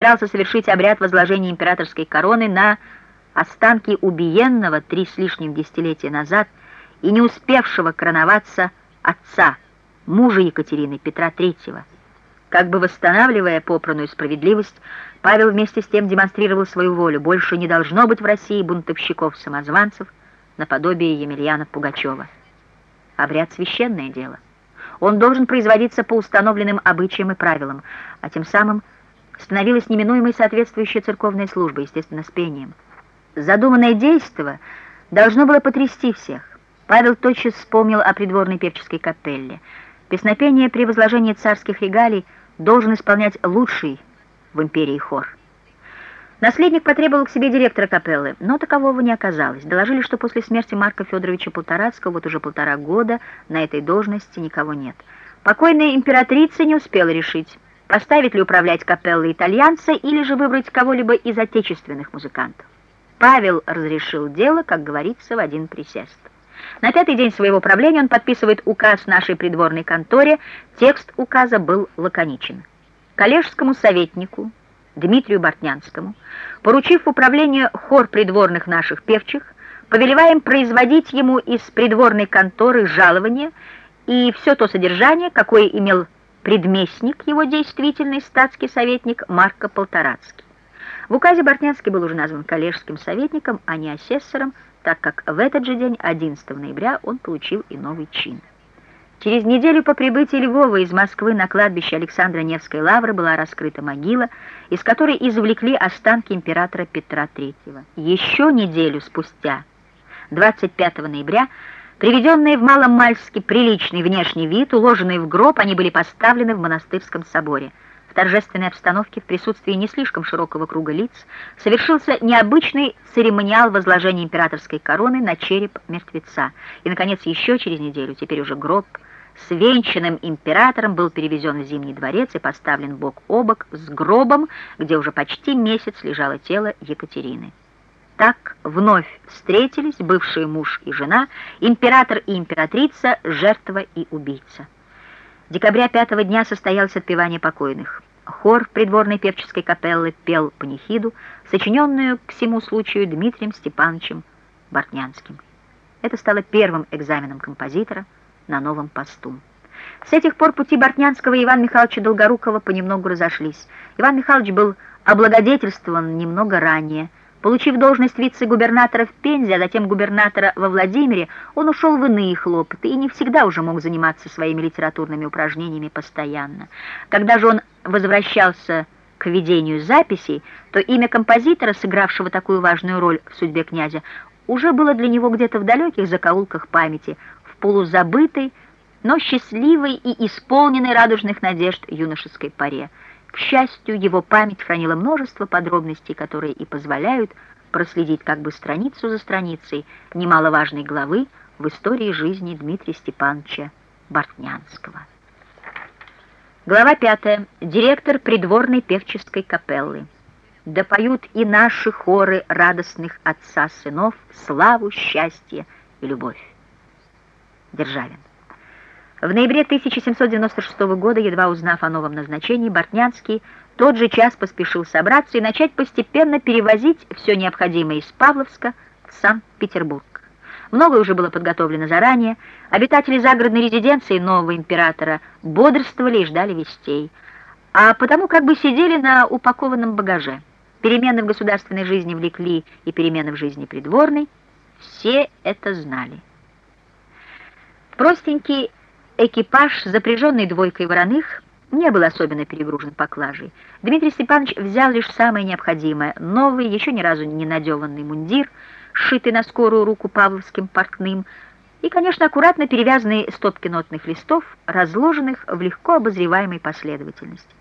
собирался совершить обряд возложения императорской короны на останки убиенного три с лишним десятилетия назад и не успевшего короноваться отца, мужа Екатерины, Петра III. Как бы восстанавливая попранную справедливость, Павел вместе с тем демонстрировал свою волю. Больше не должно быть в России бунтовщиков-самозванцев наподобие Емельяна Пугачева. Обряд — священное дело. Он должен производиться по установленным обычаям и правилам, а тем самым становилась неминуемой соответствующая церковная служба, естественно, с пением. Задуманное действо должно было потрясти всех. Павел тотчас вспомнил о придворной певческой капелле. Песнопение при возложении царских регалий должен исполнять лучший в империи хор. Наследник потребовал к себе директора капеллы, но такового не оказалось. Доложили, что после смерти Марка Федоровича Полторацкого вот уже полтора года на этой должности никого нет. Покойная императрица не успела решить, поставить ли управлять капеллой итальянца или же выбрать кого-либо из отечественных музыкантов. Павел разрешил дело, как говорится, в один присест. На пятый день своего правления он подписывает указ нашей придворной конторе. Текст указа был лаконичен. Коллежскому советнику Дмитрию Бортнянскому, поручив управление хор придворных наших певчих, повелеваем производить ему из придворной конторы жалование и все то содержание, какое имел предместник, его действительный статский советник Марко Полторацкий. В указе Бортнянский был уже назван коллежским советником, а не асессором, так как в этот же день, 11 ноября, он получил и новый чин. Через неделю по прибытии Львова из Москвы на кладбище Александра Невской лавры была раскрыта могила, из которой извлекли останки императора Петра III. Еще неделю спустя, 25 ноября, Приведенные в Маломальске приличный внешний вид, уложенные в гроб, они были поставлены в монастырском соборе. В торжественной обстановке, в присутствии не слишком широкого круга лиц, совершился необычный церемониал возложения императорской короны на череп мертвеца. И, наконец, еще через неделю, теперь уже гроб, с венчанным императором был перевезен в Зимний дворец и поставлен бок о бок с гробом, где уже почти месяц лежало тело Екатерины. Так вновь встретились бывший муж и жена, император и императрица, жертва и убийца. Декабря пятого дня состоялось отпевание покойных. Хор придворной певческой капеллы пел панихиду, сочиненную к всему случаю Дмитрием Степановичем Бортнянским. Это стало первым экзаменом композитора на новом посту. С этих пор пути Бортнянского и Ивана Михайловича Долгорукова понемногу разошлись. Иван Михайлович был облагодетельствован немного ранее, Получив должность вице-губернатора в Пензе, а затем губернатора во Владимире, он ушел в иные хлопоты и не всегда уже мог заниматься своими литературными упражнениями постоянно. Когда же он возвращался к ведению записей, то имя композитора, сыгравшего такую важную роль в судьбе князя, уже было для него где-то в далеких закоулках памяти, в полузабытой, но счастливой и исполненной радужных надежд юношеской паре. К счастью, его память хранила множество подробностей, которые и позволяют проследить как бы страницу за страницей немаловажной главы в истории жизни Дмитрия Степановича Бортнянского. Глава пятая. Директор придворной певческой капеллы. Да поют и наши хоры радостных отца-сынов славу, счастье и любовь. Державин. В ноябре 1796 года, едва узнав о новом назначении, Бортнянский тот же час поспешил собраться и начать постепенно перевозить все необходимое из Павловска в Санкт-Петербург. Многое уже было подготовлено заранее, обитатели загородной резиденции нового императора бодрствовали и ждали вестей, а потому как бы сидели на упакованном багаже. Перемены в государственной жизни влекли и перемены в жизни придворной, все это знали. Простенький Экипаж, запряженный двойкой вороных, не был особенно перегружен поклажей. Дмитрий Степанович взял лишь самое необходимое — новый, еще ни разу не надеванный мундир, сшитый на скорую руку павловским портным, и, конечно, аккуратно перевязанные стопки нотных листов, разложенных в легко обозреваемой последовательности.